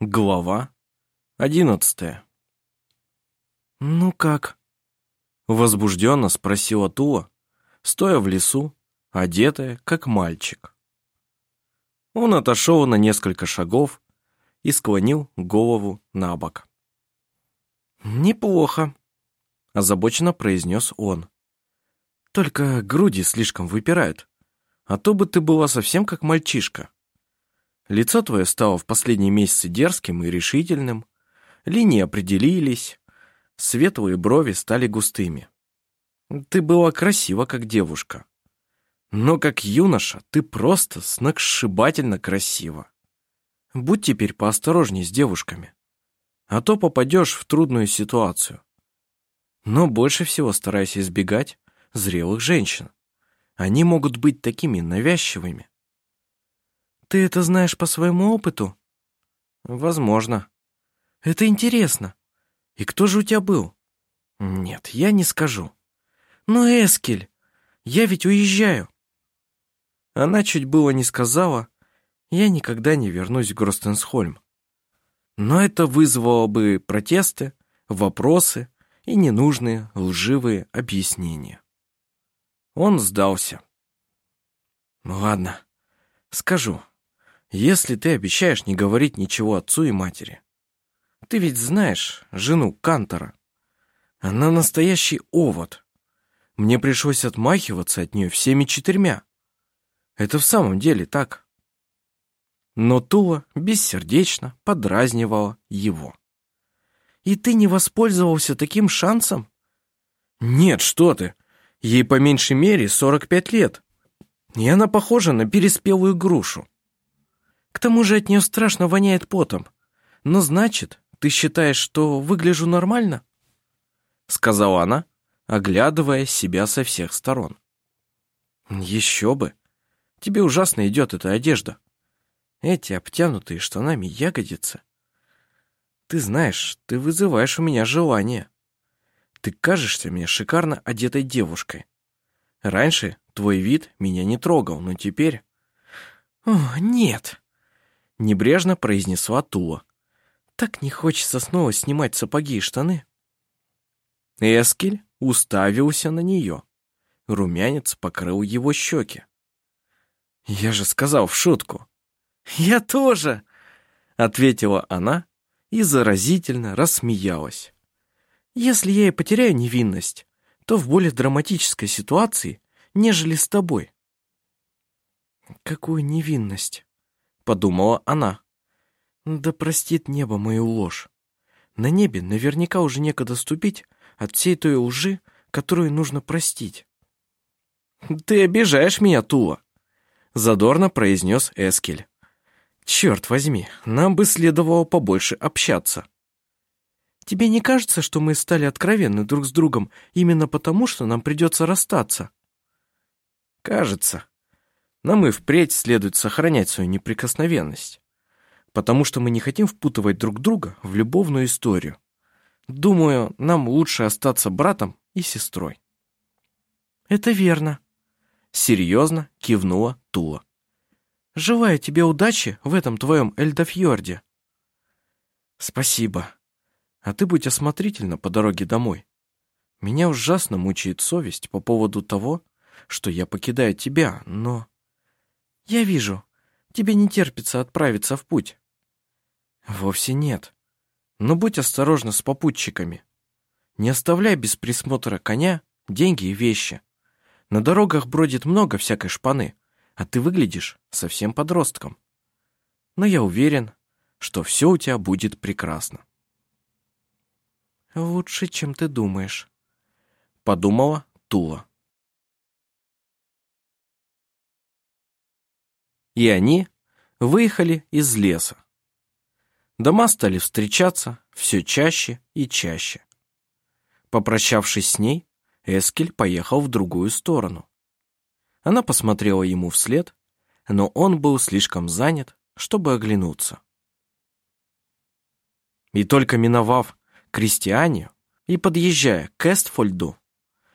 Глава одиннадцатая. «Ну как?» Возбужденно спросила Тула, стоя в лесу, одетая, как мальчик. Он отошел на несколько шагов и склонил голову на бок. «Неплохо», — озабоченно произнес он. «Только груди слишком выпирают, а то бы ты была совсем как мальчишка». Лицо твое стало в последние месяцы дерзким и решительным, линии определились, светлые брови стали густыми. Ты была красива, как девушка. Но как юноша ты просто сногсшибательно красива. Будь теперь поосторожней с девушками, а то попадешь в трудную ситуацию. Но больше всего старайся избегать зрелых женщин. Они могут быть такими навязчивыми, ты это знаешь по своему опыту? Возможно. Это интересно. И кто же у тебя был? Нет, я не скажу. Но, Эскель, я ведь уезжаю. Она чуть было не сказала, я никогда не вернусь в Гростенсхольм. Но это вызвало бы протесты, вопросы и ненужные лживые объяснения. Он сдался. Ладно, скажу если ты обещаешь не говорить ничего отцу и матери. Ты ведь знаешь жену Кантора. Она настоящий овод. Мне пришлось отмахиваться от нее всеми четырьмя. Это в самом деле так. Но Тула бессердечно подразнивала его. «И ты не воспользовался таким шансом?» «Нет, что ты! Ей по меньшей мере 45 лет, и она похожа на переспелую грушу. К тому же от нее страшно воняет потом. Но значит, ты считаешь, что выгляжу нормально?» Сказала она, оглядывая себя со всех сторон. «Еще бы! Тебе ужасно идет эта одежда. Эти обтянутые штанами ягодицы. Ты знаешь, ты вызываешь у меня желание. Ты кажешься мне шикарно одетой девушкой. Раньше твой вид меня не трогал, но теперь...» «О, нет!» Небрежно произнесла Тула. Так не хочется снова снимать сапоги и штаны. Эскель уставился на нее. Румянец покрыл его щеки. «Я же сказал в шутку». «Я тоже!» — ответила она и заразительно рассмеялась. «Если я и потеряю невинность, то в более драматической ситуации, нежели с тобой». «Какую невинность?» Подумала она. Да простит небо мою ложь. На небе наверняка уже некогда ступить от всей той лжи, которую нужно простить. «Ты обижаешь меня, Тула», — задорно произнес Эскель. «Черт возьми, нам бы следовало побольше общаться». «Тебе не кажется, что мы стали откровенны друг с другом именно потому, что нам придется расстаться?» «Кажется», нам и впредь следует сохранять свою неприкосновенность, потому что мы не хотим впутывать друг друга в любовную историю. Думаю, нам лучше остаться братом и сестрой. Это верно. Серьезно кивнула Тула. Желаю тебе удачи в этом твоем Эльдофьорде. Спасибо. А ты будь осмотрительна по дороге домой. Меня ужасно мучает совесть по поводу того, что я покидаю тебя, но... «Я вижу. Тебе не терпится отправиться в путь». «Вовсе нет. Но будь осторожна с попутчиками. Не оставляй без присмотра коня, деньги и вещи. На дорогах бродит много всякой шпаны, а ты выглядишь совсем подростком. Но я уверен, что все у тебя будет прекрасно». «Лучше, чем ты думаешь», — подумала Тула. И они выехали из леса. Дома стали встречаться все чаще и чаще. Попрощавшись с ней, Эскель поехал в другую сторону. Она посмотрела ему вслед, но он был слишком занят, чтобы оглянуться. И только миновав Кристианию и подъезжая к Эстфольду,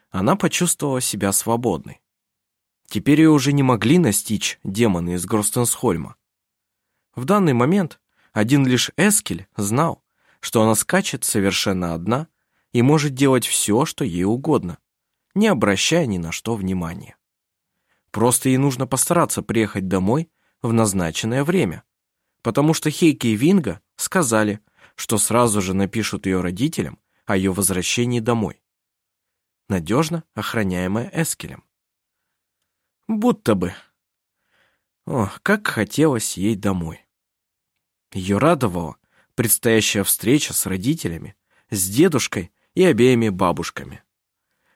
она почувствовала себя свободной. Теперь ее уже не могли настичь демоны из Гростенсхольма. В данный момент Один лишь Эскель знал, что она скачет совершенно одна и может делать все, что ей угодно, не обращая ни на что внимания. Просто ей нужно постараться приехать домой в назначенное время, потому что Хейки и Винга сказали, что сразу же напишут ее родителям о ее возвращении домой. Надежно охраняемая Эскелем. Будто бы. О, как хотелось ей домой. Ее радовала предстоящая встреча с родителями, с дедушкой и обеими бабушками.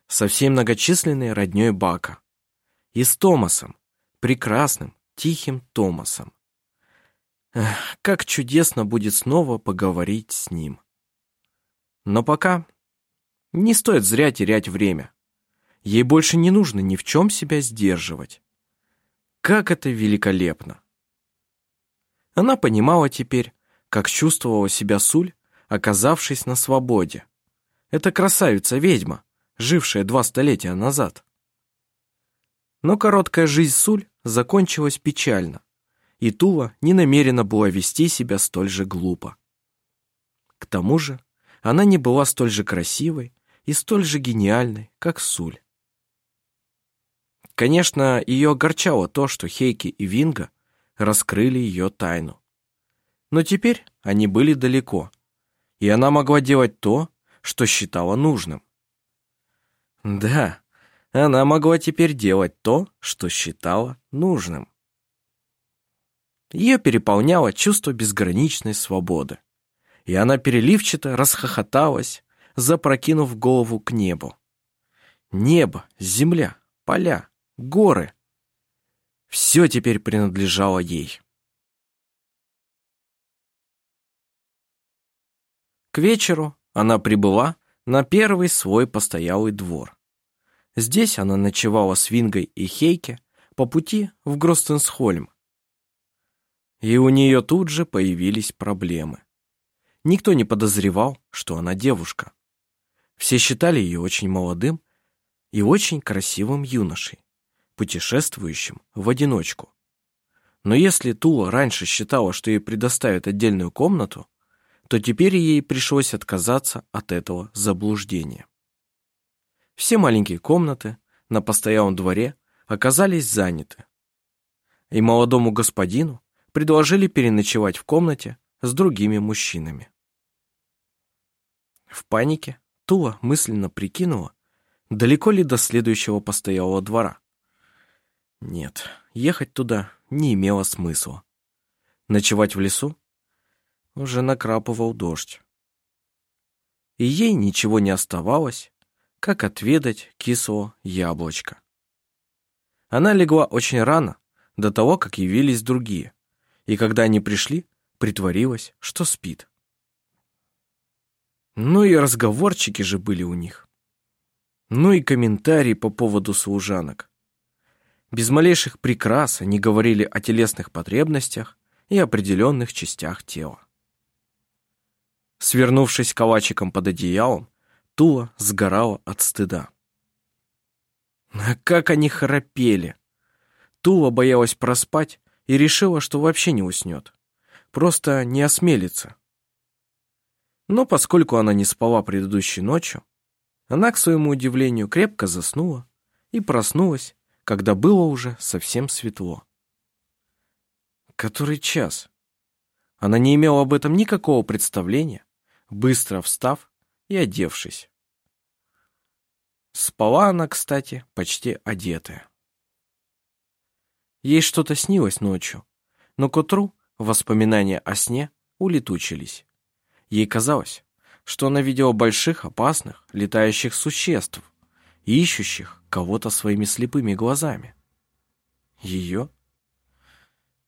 Со всей многочисленной роднёй Бака. И с Томасом, прекрасным, тихим Томасом. Эх, как чудесно будет снова поговорить с ним. Но пока не стоит зря терять время. Ей больше не нужно ни в чем себя сдерживать. Как это великолепно! Она понимала теперь, как чувствовала себя Суль, оказавшись на свободе. Это красавица-ведьма, жившая два столетия назад. Но короткая жизнь Суль закончилась печально, и Тула не намерена была вести себя столь же глупо. К тому же она не была столь же красивой и столь же гениальной, как Суль. Конечно, ее огорчало то, что Хейки и Винга раскрыли ее тайну. Но теперь они были далеко, и она могла делать то, что считала нужным. Да, она могла теперь делать то, что считала нужным. Ее переполняло чувство безграничной свободы, и она переливчато расхохоталась, запрокинув голову к небу. Небо, земля, поля, горы — все теперь принадлежало ей. К вечеру она прибыла на первый свой постоялый двор. Здесь она ночевала с Вингой и Хейке по пути в Гростенсхольм. И у нее тут же появились проблемы. Никто не подозревал, что она девушка. Все считали ее очень молодым и очень красивым юношей, путешествующим в одиночку. Но если Тула раньше считала, что ей предоставят отдельную комнату, то теперь ей пришлось отказаться от этого заблуждения. Все маленькие комнаты на постоялом дворе оказались заняты, и молодому господину предложили переночевать в комнате с другими мужчинами. В панике Тула мысленно прикинула, далеко ли до следующего постоялого двора. Нет, ехать туда не имело смысла. Ночевать в лесу уже накрапывал дождь. И ей ничего не оставалось, как отведать кислого яблочка. Она легла очень рано, до того, как явились другие, и когда они пришли, притворилась, что спит. Ну и разговорчики же были у них. Ну и комментарии по поводу служанок. Без малейших прикрас они говорили о телесных потребностях и определенных частях тела. Свернувшись калачиком под одеялом, Тула сгорала от стыда. А как они храпели! Тула боялась проспать и решила, что вообще не уснет. Просто не осмелится. Но поскольку она не спала предыдущей ночью, она, к своему удивлению, крепко заснула и проснулась, когда было уже совсем светло. Который час? Она не имела об этом никакого представления, быстро встав и одевшись. Спала она, кстати, почти одетая. Ей что-то снилось ночью, но к утру воспоминания о сне улетучились. Ей казалось, что она видела больших, опасных, летающих существ, ищущих кого-то своими слепыми глазами. Ее?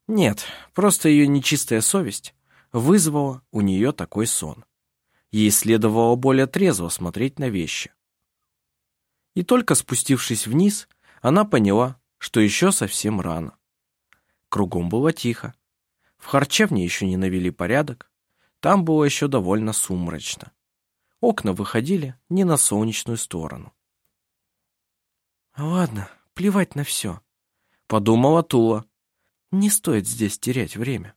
Нет, просто ее нечистая совесть вызвала у нее такой сон ей следовало более трезво смотреть на вещи. И только спустившись вниз, она поняла, что еще совсем рано. Кругом было тихо. В харчевне еще не навели порядок. Там было еще довольно сумрачно. Окна выходили не на солнечную сторону. «Ладно, плевать на все», — подумала Тула. «Не стоит здесь терять время».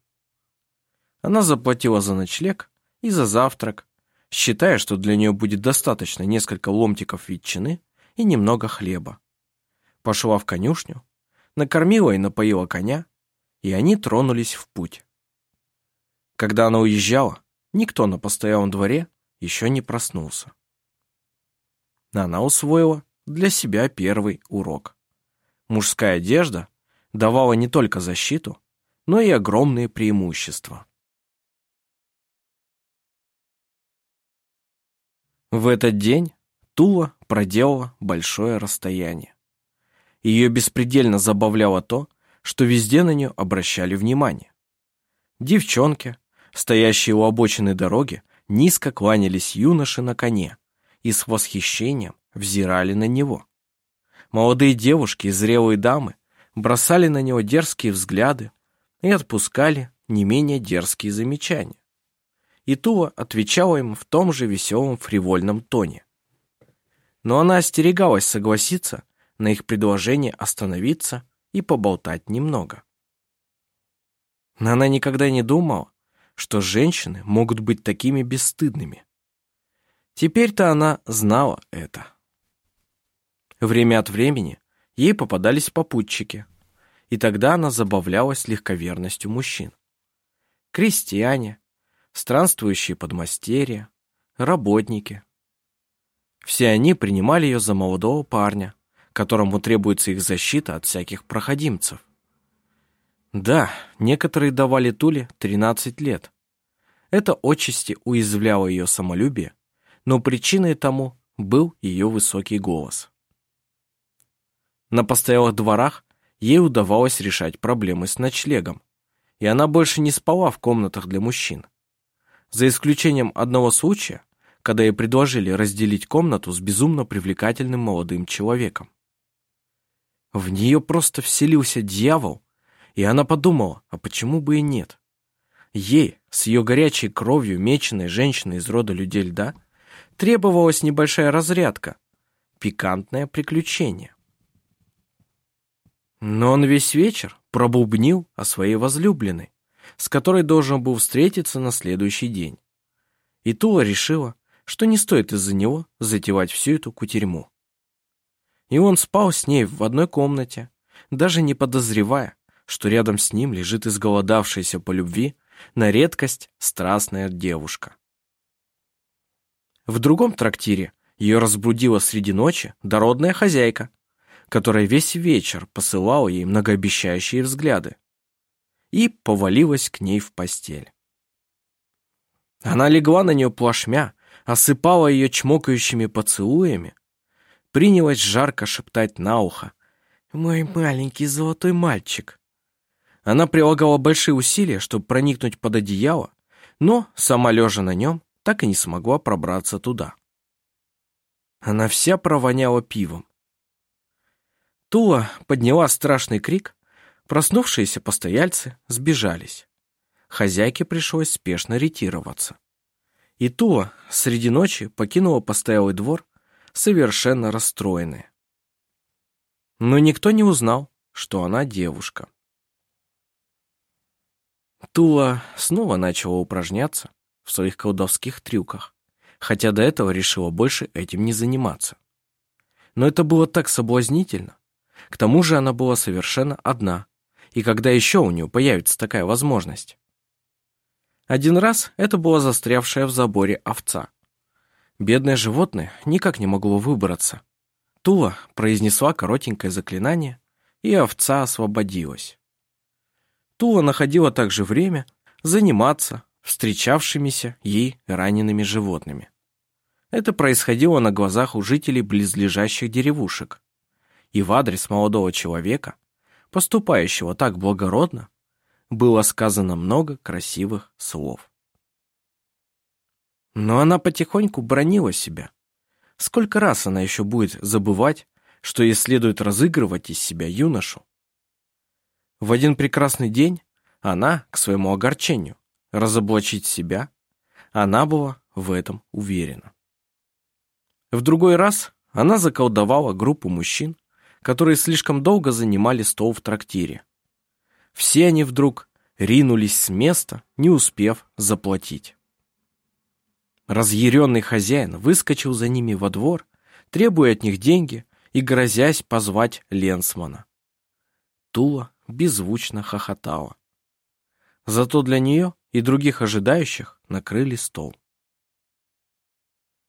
Она заплатила за ночлег и за завтрак, считая, что для нее будет достаточно несколько ломтиков ветчины и немного хлеба. Пошла в конюшню, накормила и напоила коня, и они тронулись в путь. Когда она уезжала, никто на постоялом дворе еще не проснулся. Она усвоила для себя первый урок. Мужская одежда давала не только защиту, но и огромные преимущества. В этот день Тула проделала большое расстояние. Ее беспредельно забавляло то, что везде на нее обращали внимание. Девчонки, стоящие у обочины дороги, низко кланялись юноши на коне и с восхищением взирали на него. Молодые девушки и зрелые дамы бросали на него дерзкие взгляды и отпускали не менее дерзкие замечания. И Тула отвечала им в том же веселом фривольном тоне. Но она остерегалась согласиться на их предложение остановиться и поболтать немного. Но она никогда не думала, что женщины могут быть такими бесстыдными. Теперь-то она знала это. Время от времени ей попадались попутчики, и тогда она забавлялась легковерностью мужчин. Крестьяне, странствующие подмастерья, работники. Все они принимали ее за молодого парня, которому требуется их защита от всяких проходимцев. Да, некоторые давали Туле 13 лет. Это отчасти уязвляло ее самолюбие, но причиной тому был ее высокий голос. На постоялых дворах ей удавалось решать проблемы с ночлегом, и она больше не спала в комнатах для мужчин. За исключением одного случая, когда ей предложили разделить комнату с безумно привлекательным молодым человеком. В нее просто вселился дьявол, и она подумала, а почему бы и нет? Ей, с ее горячей кровью меченой женщиной из рода людей льда, требовалась небольшая разрядка, пикантное приключение. Но он весь вечер пробубнил о своей возлюбленной, с которой должен был встретиться на следующий день. И Тула решила, что не стоит из-за него затевать всю эту кутерьму. И он спал с ней в одной комнате, даже не подозревая, что рядом с ним лежит изголодавшаяся по любви на редкость страстная девушка. В другом трактире ее разбудила среди ночи дородная хозяйка, которая весь вечер посылала ей многообещающие взгляды, и повалилась к ней в постель. Она легла на нее плашмя, осыпала ее чмокающими поцелуями, принялась жарко шептать на ухо «Мой маленький золотой мальчик». Она прилагала большие усилия, чтобы проникнуть под одеяло, но, сама лежа на нем, так и не смогла пробраться туда. Она вся провоняла пивом, Тула подняла страшный крик. Проснувшиеся постояльцы сбежались. Хозяйке пришлось спешно ретироваться. И Тула среди ночи покинула постоялый двор, совершенно расстроенная. Но никто не узнал, что она девушка. Тула снова начала упражняться в своих колдовских трюках, хотя до этого решила больше этим не заниматься. Но это было так соблазнительно, к тому же она была совершенно одна. И когда еще у нее появится такая возможность? Один раз это была застрявшая в заборе овца. Бедное животное никак не могло выбраться. Тула произнесла коротенькое заклинание, и овца освободилась. Тула находила также время заниматься встречавшимися ей ранеными животными. Это происходило на глазах у жителей близлежащих деревушек и в адрес молодого человека, поступающего так благородно, было сказано много красивых слов. Но она потихоньку бронила себя. Сколько раз она еще будет забывать, что ей следует разыгрывать из себя юношу? В один прекрасный день она, к своему огорчению, разоблачить себя, она была в этом уверена. В другой раз она заколдовала группу мужчин, которые слишком долго занимали стол в трактире. Все они вдруг ринулись с места, не успев заплатить. Разъяренный хозяин выскочил за ними во двор, требуя от них деньги и грозясь позвать Ленсмана. Тула беззвучно хохотала. Зато для нее и других ожидающих накрыли стол.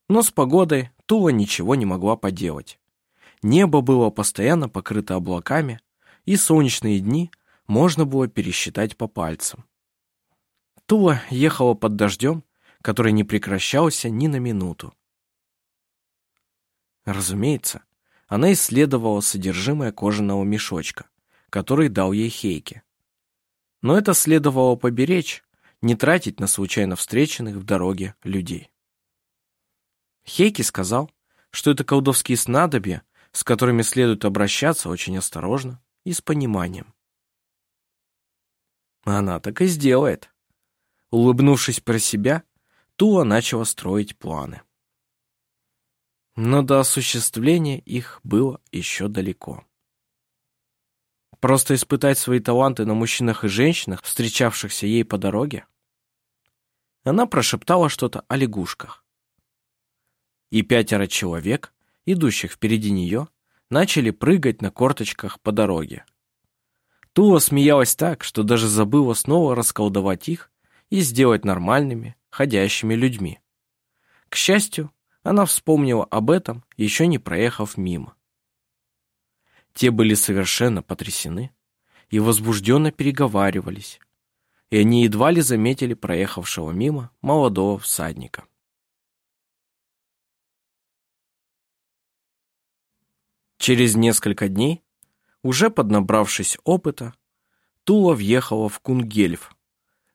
Но с погодой Тула ничего не могла поделать. Небо было постоянно покрыто облаками, и солнечные дни можно было пересчитать по пальцам. Тула ехала под дождем, который не прекращался ни на минуту. Разумеется, она исследовала содержимое кожаного мешочка, который дал ей Хейке. Но это следовало поберечь, не тратить на случайно встреченных в дороге людей. Хейки сказал, что это колдовские снадобья, с которыми следует обращаться очень осторожно и с пониманием. Она так и сделает. Улыбнувшись про себя, Тула начала строить планы. Но до осуществления их было еще далеко. Просто испытать свои таланты на мужчинах и женщинах, встречавшихся ей по дороге? Она прошептала что-то о лягушках. И пятеро человек, идущих впереди нее, начали прыгать на корточках по дороге. Тула смеялась так, что даже забыла снова расколдовать их и сделать нормальными, ходящими людьми. К счастью, она вспомнила об этом, еще не проехав мимо. Те были совершенно потрясены и возбужденно переговаривались, и они едва ли заметили проехавшего мимо молодого всадника. Через несколько дней, уже поднабравшись опыта, Тула въехала в Кунгельф,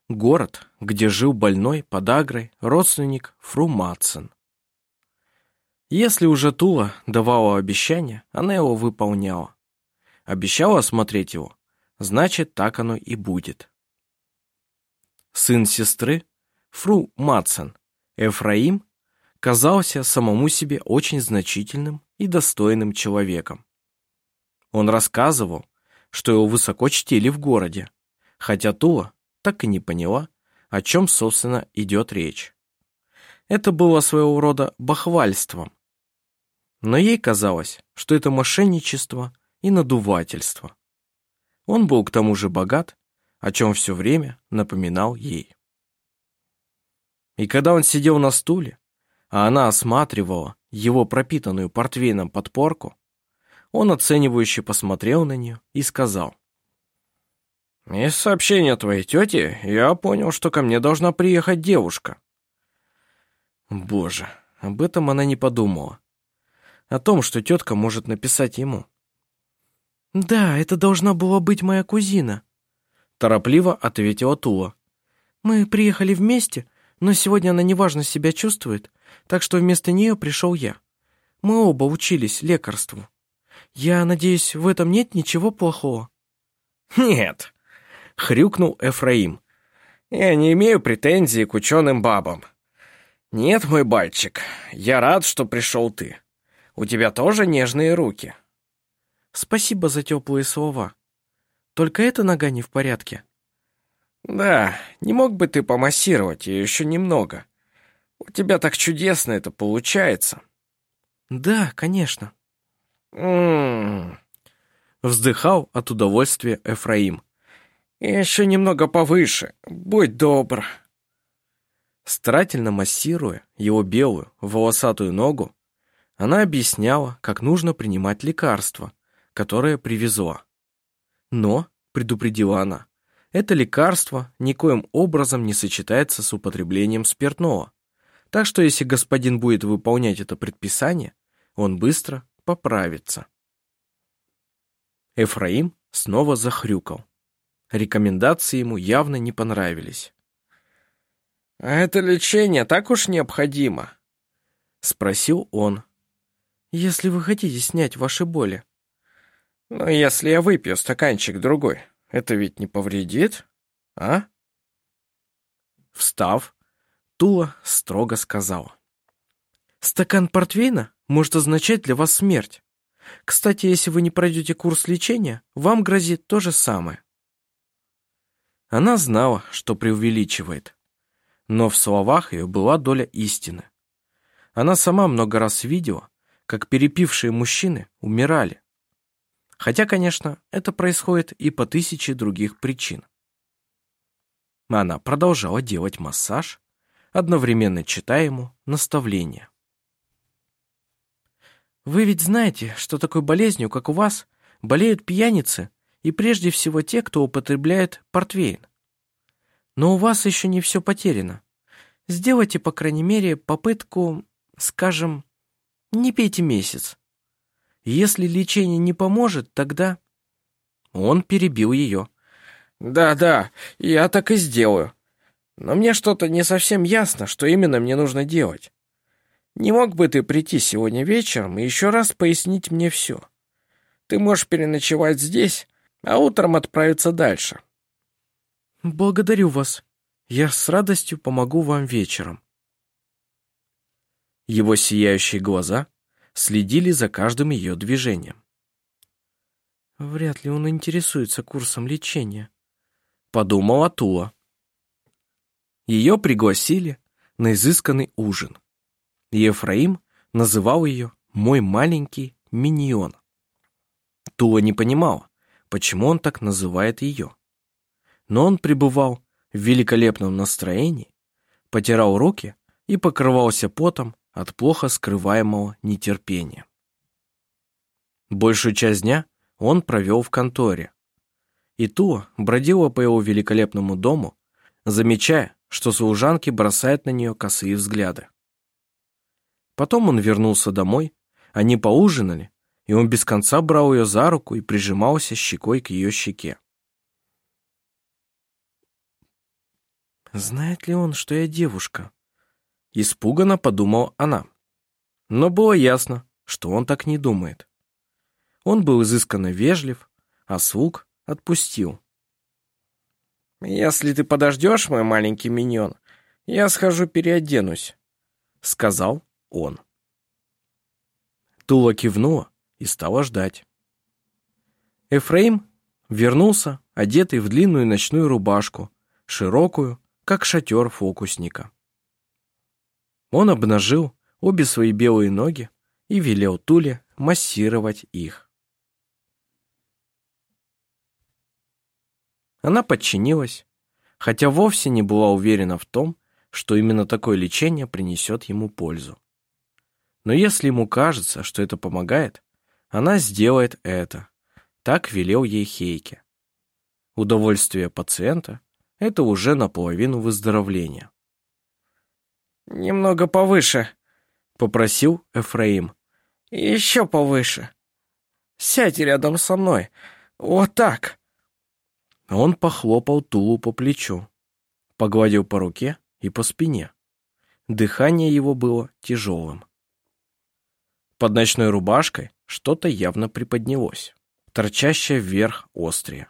город, где жил больной подагрой родственник Фру Матсен. Если уже Тула давала обещание, она его выполняла. Обещала осмотреть его, значит, так оно и будет. Сын сестры, Фру Матсен, Эфраим, казался самому себе очень значительным и достойным человеком. Он рассказывал, что его высоко чтили в городе, хотя Тула так и не поняла, о чем, собственно, идет речь. Это было своего рода бахвальством. Но ей казалось, что это мошенничество и надувательство. Он был к тому же богат, о чем все время напоминал ей. И когда он сидел на стуле, а она осматривала его пропитанную портвейном подпорку, он оценивающе посмотрел на нее и сказал. «Из сообщения твоей тети я понял, что ко мне должна приехать девушка». Боже, об этом она не подумала. О том, что тетка может написать ему. «Да, это должна была быть моя кузина», — торопливо ответила Тула. «Мы приехали вместе, но сегодня она неважно себя чувствует, так что вместо нее пришел я. Мы оба учились лекарству. Я надеюсь, в этом нет ничего плохого?» «Нет», — хрюкнул Эфраим. «Я не имею претензий к ученым бабам. Нет, мой бальчик, я рад, что пришел ты. У тебя тоже нежные руки». «Спасибо за теплые слова. Только эта нога не в порядке». «Да, не мог бы ты помассировать ее еще немного? У тебя так чудесно это получается». «Да, конечно». Вздыхал от удовольствия Эфраим. «Еще немного повыше, будь добр». Старательно массируя его белую, волосатую ногу, она объясняла, как нужно принимать лекарство, которое привезла. Но, предупредила она, это лекарство никоим образом не сочетается с употреблением спиртного. Так что если господин будет выполнять это предписание, он быстро поправится. Эфраим снова захрюкал. Рекомендации ему явно не понравились. «А это лечение так уж необходимо?» — спросил он. «Если вы хотите снять ваши боли». «Но если я выпью стаканчик другой, это ведь не повредит, а?» Встав, Тула строго сказала. «Стакан портвейна может означать для вас смерть. Кстати, если вы не пройдете курс лечения, вам грозит то же самое». Она знала, что преувеличивает, но в словах ее была доля истины. Она сама много раз видела, как перепившие мужчины умирали. Хотя, конечно, это происходит и по тысяче других причин. Она продолжала делать массаж, одновременно читая ему наставления. «Вы ведь знаете, что такой болезнью, как у вас, болеют пьяницы и прежде всего те, кто употребляет портвейн. Но у вас еще не все потеряно. Сделайте, по крайней мере, попытку, скажем, не пейте месяц. Если лечение не поможет, тогда...» Он перебил ее. «Да-да, я так и сделаю. Но мне что-то не совсем ясно, что именно мне нужно делать. Не мог бы ты прийти сегодня вечером и еще раз пояснить мне все? Ты можешь переночевать здесь, а утром отправиться дальше». «Благодарю вас. Я с радостью помогу вам вечером». Его сияющие глаза следили за каждым ее движением. «Вряд ли он интересуется курсом лечения», — подумала Тула. Ее пригласили на изысканный ужин. Ефраим называл ее «мой маленький миньон». Тула не понимала, почему он так называет ее. Но он пребывал в великолепном настроении, потирал руки и покрывался потом от плохо скрываемого нетерпения. Большую часть дня он провел в конторе. И Туа бродила по его великолепному дому, замечая, что служанки бросают на нее косые взгляды. Потом он вернулся домой, они поужинали, и он без конца брал ее за руку и прижимался щекой к ее щеке. «Знает ли он, что я девушка?» Испуганно подумала она. Но было ясно, что он так не думает. Он был изысканно вежлив, а слуг отпустил. «Если ты подождешь, мой маленький миньон, я схожу переоденусь», — сказал он. Тула кивнула и стала ждать. Эфраим вернулся, одетый в длинную ночную рубашку, широкую, как шатер фокусника. Он обнажил обе свои белые ноги и велел Туле массировать их. Она подчинилась, хотя вовсе не была уверена в том, что именно такое лечение принесет ему пользу. Но если ему кажется, что это помогает, она сделает это. Так велел ей Хейке. Удовольствие пациента – это уже наполовину выздоровления. «Немного повыше», — попросил Эфраим. «Еще повыше. Сядь рядом со мной. Вот так». Он похлопал Тулу по плечу, погладил по руке и по спине. Дыхание его было тяжелым. Под ночной рубашкой что-то явно приподнялось, торчащее вверх острие.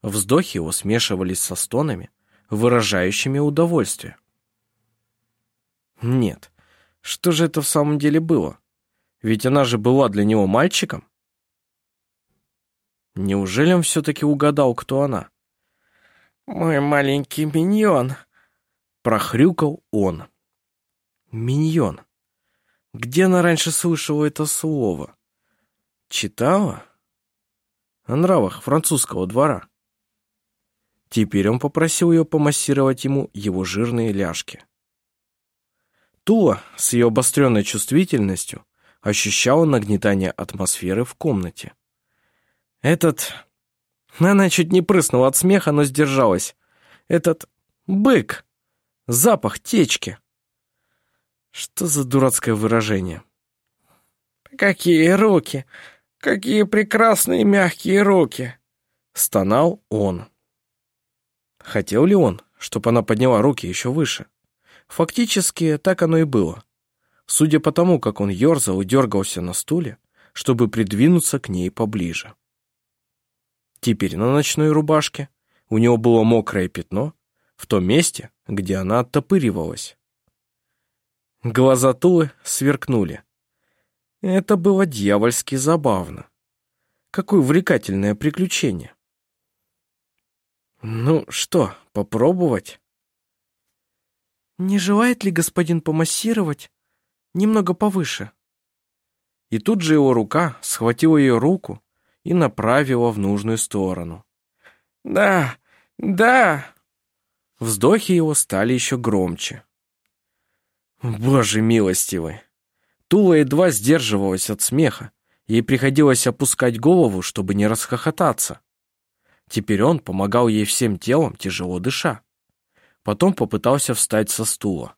Вздохи его смешивались со стонами, выражающими удовольствие. Нет. Что же это в самом деле было? Ведь она же была для него мальчиком. Неужели он все-таки угадал, кто она? «Мой маленький миньон», — прохрюкал он. «Миньон. Где она раньше слышала это слово? Читала? О нравах французского двора». Теперь он попросил ее помассировать ему его жирные ляжки. Тула с ее обостренной чувствительностью ощущала нагнетание атмосферы в комнате. Этот... Она чуть не прыснула от смеха, но сдержалась. Этот бык. Запах течки. Что за дурацкое выражение? «Какие руки! Какие прекрасные мягкие руки!» Стонал он. Хотел ли он, чтобы она подняла руки еще выше? Фактически, так оно и было. Судя по тому, как он ерзал и дергался на стуле, чтобы придвинуться к ней поближе. Теперь на ночной рубашке у него было мокрое пятно в том месте, где она оттопыривалась. Глаза Тулы сверкнули. Это было дьявольски забавно. Какое увлекательное приключение. Ну что, попробовать? Не желает ли господин помассировать немного повыше? И тут же его рука схватила ее руку и направила в нужную сторону. «Да, да!» Вздохи его стали еще громче. Боже милостивый! Тула едва сдерживалась от смеха. Ей приходилось опускать голову, чтобы не расхохотаться. Теперь он помогал ей всем телом, тяжело дыша. Потом попытался встать со стула.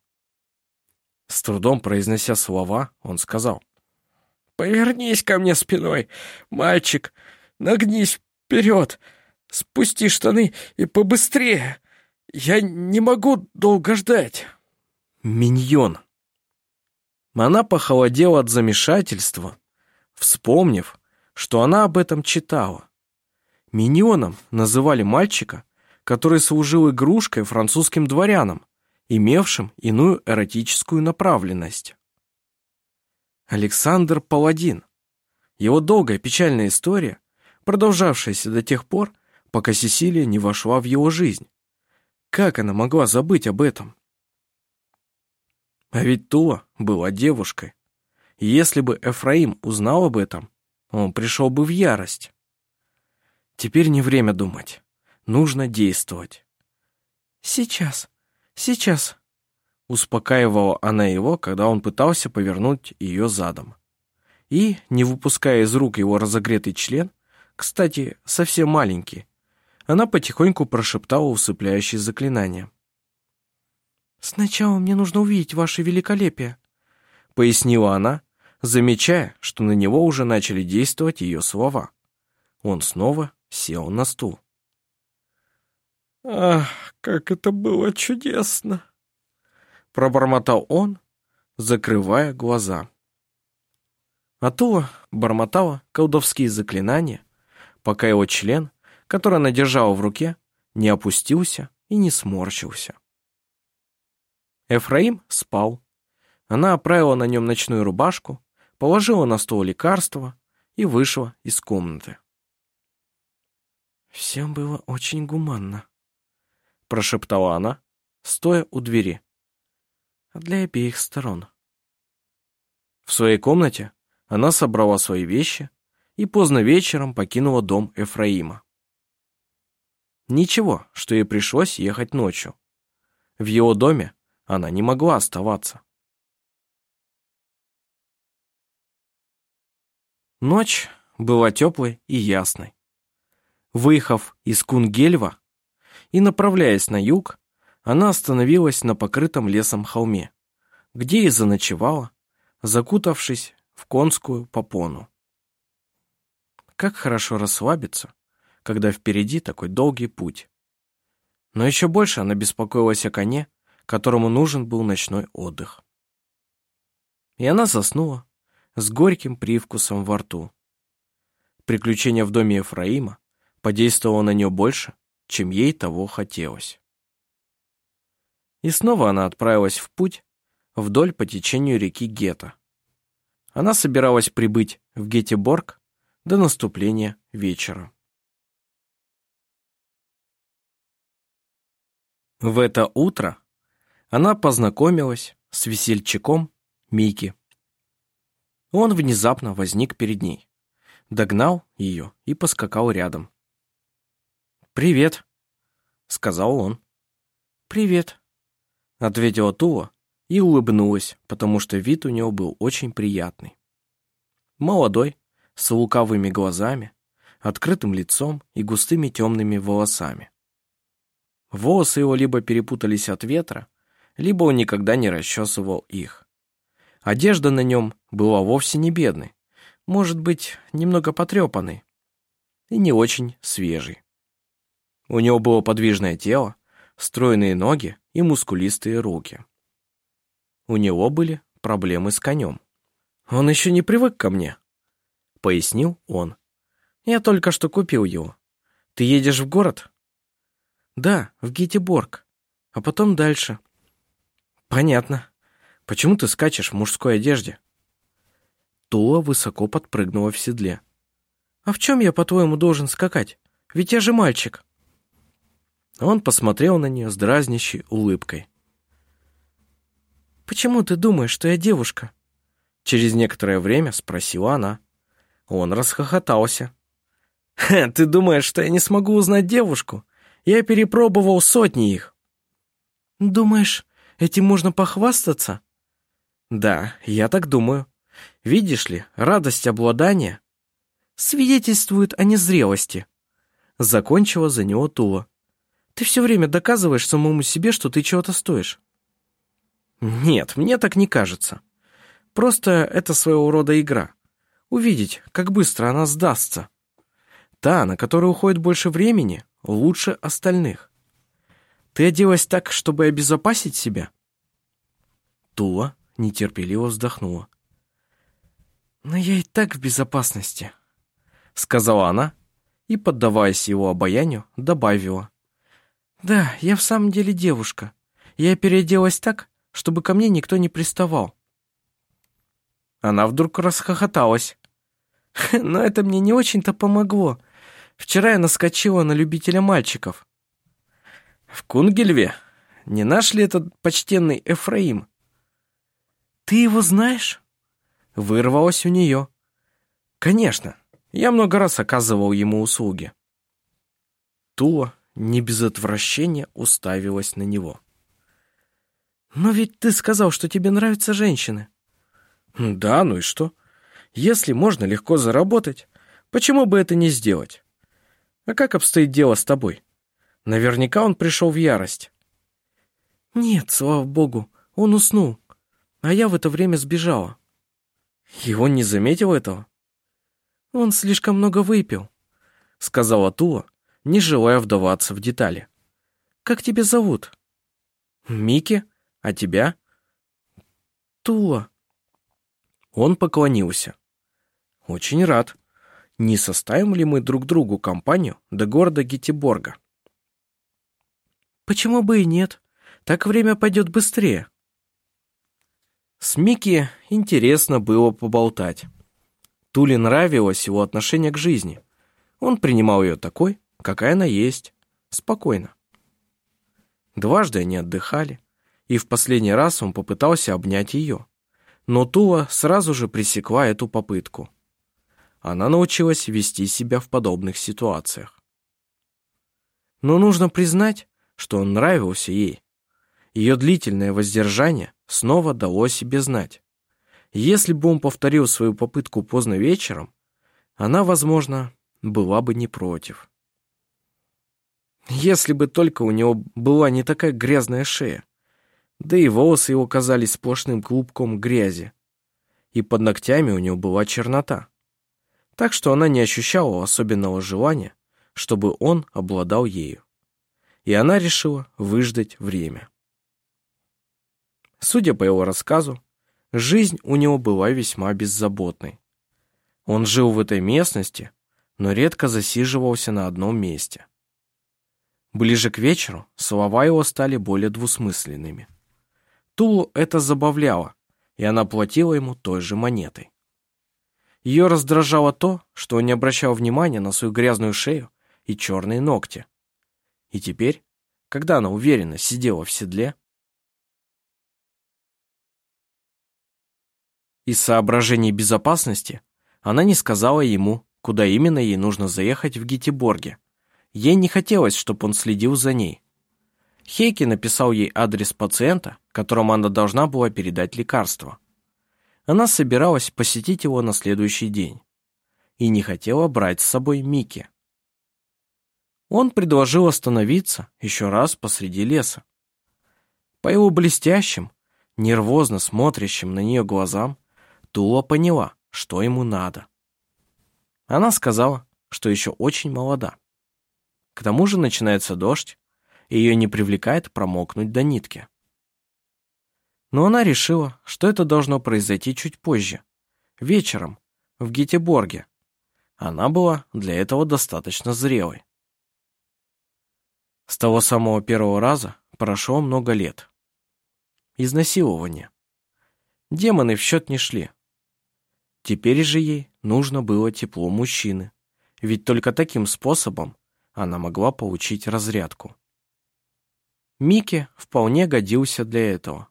С трудом произнося слова, он сказал. «Повернись ко мне спиной, мальчик, нагнись вперед, спусти штаны и побыстрее. Я не могу долго ждать». Миньон. Она похолодела от замешательства, вспомнив, что она об этом читала. Миньоном называли мальчика, который служил игрушкой французским дворянам, имевшим иную эротическую направленность. Александр Паладин. Его долгая печальная история, продолжавшаяся до тех пор, пока Сесилия не вошла в его жизнь. Как она могла забыть об этом? А ведь Тула была девушкой. И если бы Эфраим узнал об этом, он пришел бы в ярость. Теперь не время думать. Нужно действовать. «Сейчас, сейчас», — успокаивала она его, когда он пытался повернуть ее задом. И, не выпуская из рук его разогретый член, кстати, совсем маленький, она потихоньку прошептала усыпляющее заклинание. «Сначала мне нужно увидеть ваше великолепие», — пояснила она, замечая, что на него уже начали действовать ее слова. Он снова сел на стул. «Ах, как это было чудесно!» Пробормотал он, закрывая глаза. Атула бормотала колдовские заклинания, пока его член, который она держала в руке, не опустился и не сморщился. Эфраим спал. Она оправила на нем ночную рубашку, положила на стол лекарство и вышла из комнаты. «Все было очень гуманно», — прошептала она, стоя у двери. «А для обеих сторон». В своей комнате она собрала свои вещи и поздно вечером покинула дом Эфраима. Ничего, что ей пришлось ехать ночью. В его доме она не могла оставаться. Ночь была теплой и ясной. Выехав из Кунгельва и направляясь на юг, она остановилась на покрытом лесом холме, где и заночевала, закутавшись в конскую попону. Как хорошо расслабиться, когда впереди такой долгий путь. Но еще больше она беспокоилась о коне, которому нужен был ночной отдых. И она заснула с горьким привкусом во рту. Приключение в доме Ефраима подействовало на нее больше, чем ей того хотелось. И снова она отправилась в путь вдоль по течению реки Гета. Она собиралась прибыть в Гетеборг до наступления вечера. В это утро она познакомилась с весельчаком Мики. Он внезапно возник перед ней, догнал ее и поскакал рядом. «Привет», — сказал он. «Привет», — ответила Тула и улыбнулась, потому что вид у него был очень приятный. Молодой, с лукавыми глазами, открытым лицом и густыми темными волосами. Волосы его либо перепутались от ветра, либо он никогда не расчесывал их. Одежда на нем была вовсе не бедной, может быть, немного потрепанной и не очень свежей. У него было подвижное тело, стройные ноги и мускулистые руки. У него были проблемы с конем. «Он еще не привык ко мне», — пояснил он. «Я только что купил его. Ты едешь в город?» «Да, в Гетеборг, а потом дальше». «Понятно. Почему ты скачешь в мужской одежде?» Тула высоко подпрыгнула в седле. «А в чем я, по-твоему, должен скакать? Ведь я же мальчик». Он посмотрел на нее с дразнящей улыбкой. «Почему ты думаешь, что я девушка?» Через некоторое время спросила она. Он расхохотался. «Ты думаешь, что я не смогу узнать девушку? Я перепробовал сотни их». «Думаешь, этим можно похвастаться?» «Да, я так думаю. Видишь ли, радость обладания свидетельствует о незрелости». Закончила за него Тула. «Ты все время доказываешь самому себе, что ты чего-то стоишь». «Нет, мне так не кажется. Просто это своего рода игра. Увидеть, как быстро она сдастся. Та, на которую уходит больше времени, лучше остальных. Ты оделась так, чтобы обезопасить себя?» Тула нетерпеливо вздохнула. «Но я и так в безопасности», — сказала она и, поддаваясь его обаянию, добавила. «Да, я в самом деле девушка. Я переоделась так, чтобы ко мне никто не приставал». Она вдруг расхохоталась. «Но это мне не очень-то помогло. Вчера я наскочила на любителя мальчиков». «В Кунгельве? Не наш ли этот почтенный Эфраим?» «Ты его знаешь?» Вырвалось у нее. «Конечно, я много раз оказывал ему услуги». Тула не без отвращения уставилась на него. «Но ведь ты сказал, что тебе нравятся женщины». «Да, ну и что? Если можно легко заработать, почему бы это не сделать? А как обстоит дело с тобой? Наверняка он пришел в ярость». «Нет, слава богу, он уснул, а я в это время сбежала». «И он не заметил этого?» «Он слишком много выпил», — сказала Тула, не желая вдаваться в детали. «Как тебя зовут?» «Микки, а тебя?» «Тула». Он поклонился. «Очень рад. Не составим ли мы друг другу компанию до города Гетеборга?» «Почему бы и нет? Так время пойдет быстрее». С Микки интересно было поболтать. Туле нравилось его отношение к жизни. Он принимал ее такой, какая она есть, спокойно. Дважды они отдыхали, и в последний раз он попытался обнять ее. Но Тула сразу же пресекла эту попытку. Она научилась вести себя в подобных ситуациях. Но нужно признать, что он нравился ей. Ее длительное воздержание снова дало себе знать. Если бы он повторил свою попытку поздно вечером, она, возможно, была бы не против. Если бы только у него была не такая грязная шея, да и волосы его казались сплошным клубком грязи, и под ногтями у него была чернота. Так что она не ощущала особенного желания, чтобы он обладал ею. И она решила выждать время. Судя по его рассказу, жизнь у него была весьма беззаботной. Он жил в этой местности, но редко засиживался на одном месте. Ближе к вечеру слова его стали более двусмысленными. Тулу это забавляло, и она платила ему той же монетой. Ее раздражало то, что он не обращал внимания на свою грязную шею и черные ногти. И теперь, когда она уверенно сидела в седле, Из соображений безопасности она не сказала ему, куда именно ей нужно заехать в Гетеборге. Ей не хотелось, чтобы он следил за ней. Хейки написал ей адрес пациента, которому она должна была передать лекарство. Она собиралась посетить его на следующий день и не хотела брать с собой Микки. Он предложил остановиться еще раз посреди леса. По его блестящим, нервозно смотрящим на нее глазам Тула поняла, что ему надо. Она сказала, что еще очень молода. К тому же начинается дождь, и ее не привлекает промокнуть до нитки. Но она решила, что это должно произойти чуть позже, вечером, в Гетеборге. Она была для этого достаточно зрелой. С того самого первого раза прошло много лет. Изнасилование. Демоны в счет не шли. Теперь же ей нужно было тепло мужчины, ведь только таким способом она могла получить разрядку. Микки вполне годился для этого.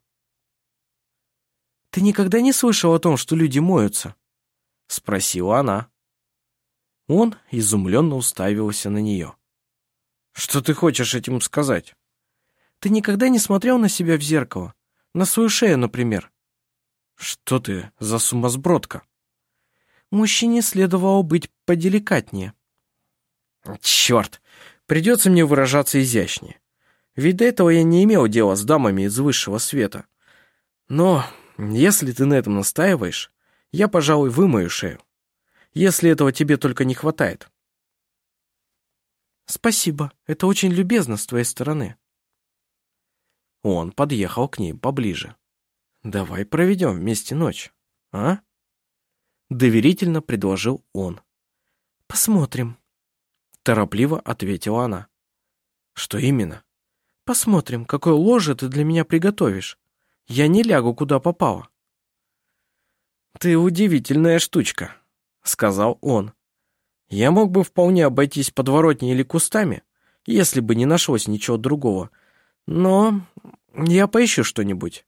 «Ты никогда не слышал о том, что люди моются?» — спросила она. Он изумленно уставился на нее. «Что ты хочешь этим сказать?» «Ты никогда не смотрел на себя в зеркало? На свою шею, например?» «Что ты за сумасбродка?» «Мужчине следовало быть поделикатнее». «Черт! Придется мне выражаться изящнее. Ведь до этого я не имел дела с дамами из высшего света. Но если ты на этом настаиваешь, я, пожалуй, вымою шею. Если этого тебе только не хватает. Спасибо, это очень любезно с твоей стороны. Он подъехал к ней поближе. Давай проведем вместе ночь, а? Доверительно предложил он. Посмотрим. Торопливо ответила она. Что именно? Посмотрим, какое ложе ты для меня приготовишь. Я не лягу, куда попало. Ты удивительная штучка, сказал он. Я мог бы вполне обойтись подворотней или кустами, если бы не нашлось ничего другого. Но я поищу что-нибудь.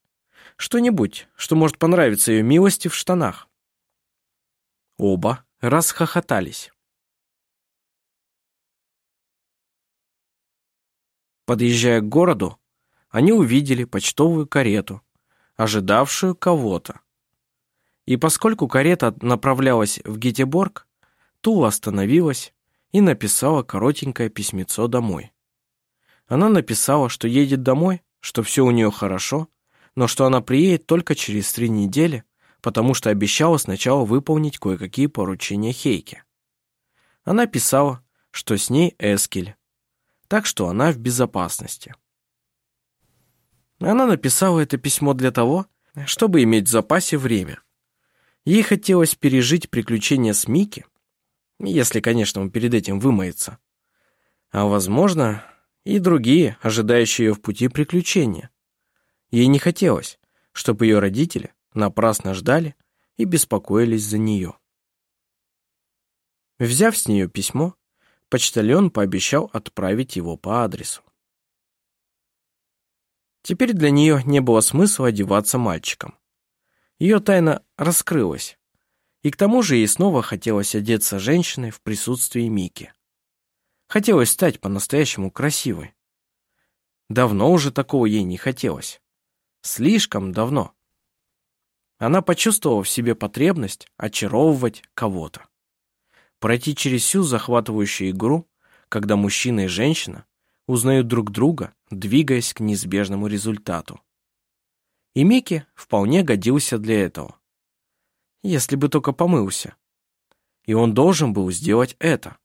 Что-нибудь, что может понравиться ее милости в штанах. Оба расхохотались. Подъезжая к городу, они увидели почтовую карету, ожидавшую кого-то. И поскольку карета направлялась в Гетеборг, Тула остановилась и написала коротенькое письмецо домой. Она написала, что едет домой, что все у нее хорошо, но что она приедет только через три недели, потому что обещала сначала выполнить кое-какие поручения Хейке. Она писала, что с ней Эскель, так что она в безопасности. Она написала это письмо для того, чтобы иметь в запасе время. Ей хотелось пережить приключения с Микки, если, конечно, он перед этим вымоется. А, возможно, и другие, ожидающие ее в пути приключения. Ей не хотелось, чтобы ее родители напрасно ждали и беспокоились за нее. Взяв с нее письмо, почтальон пообещал отправить его по адресу. Теперь для нее не было смысла одеваться мальчиком. Ее тайна раскрылась, и к тому же ей снова хотелось одеться женщиной в присутствии Мики. Хотелось стать по-настоящему красивой. Давно уже такого ей не хотелось. Слишком давно. Она почувствовала в себе потребность очаровывать кого-то пройти через всю захватывающую игру, когда мужчина и женщина узнают друг друга, двигаясь к неизбежному результату. И Микки вполне годился для этого. Если бы только помылся. И он должен был сделать это.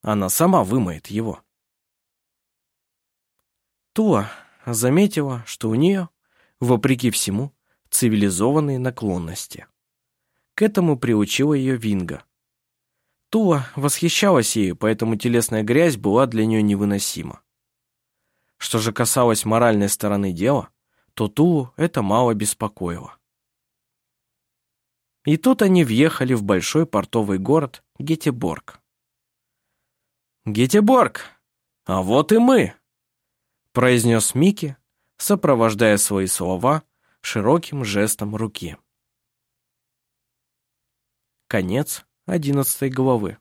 Она сама вымоет его. Туа заметила, что у нее, вопреки всему, цивилизованные наклонности. К этому приучила ее Винга. Тула восхищалась ею, поэтому телесная грязь была для нее невыносима. Что же касалось моральной стороны дела, то Тулу это мало беспокоило. И тут они въехали в большой портовый город Гетеборг. «Гетеборг! А вот и мы!» произнес Микки, сопровождая свои слова широким жестом руки. Конец одиннадцатой главы.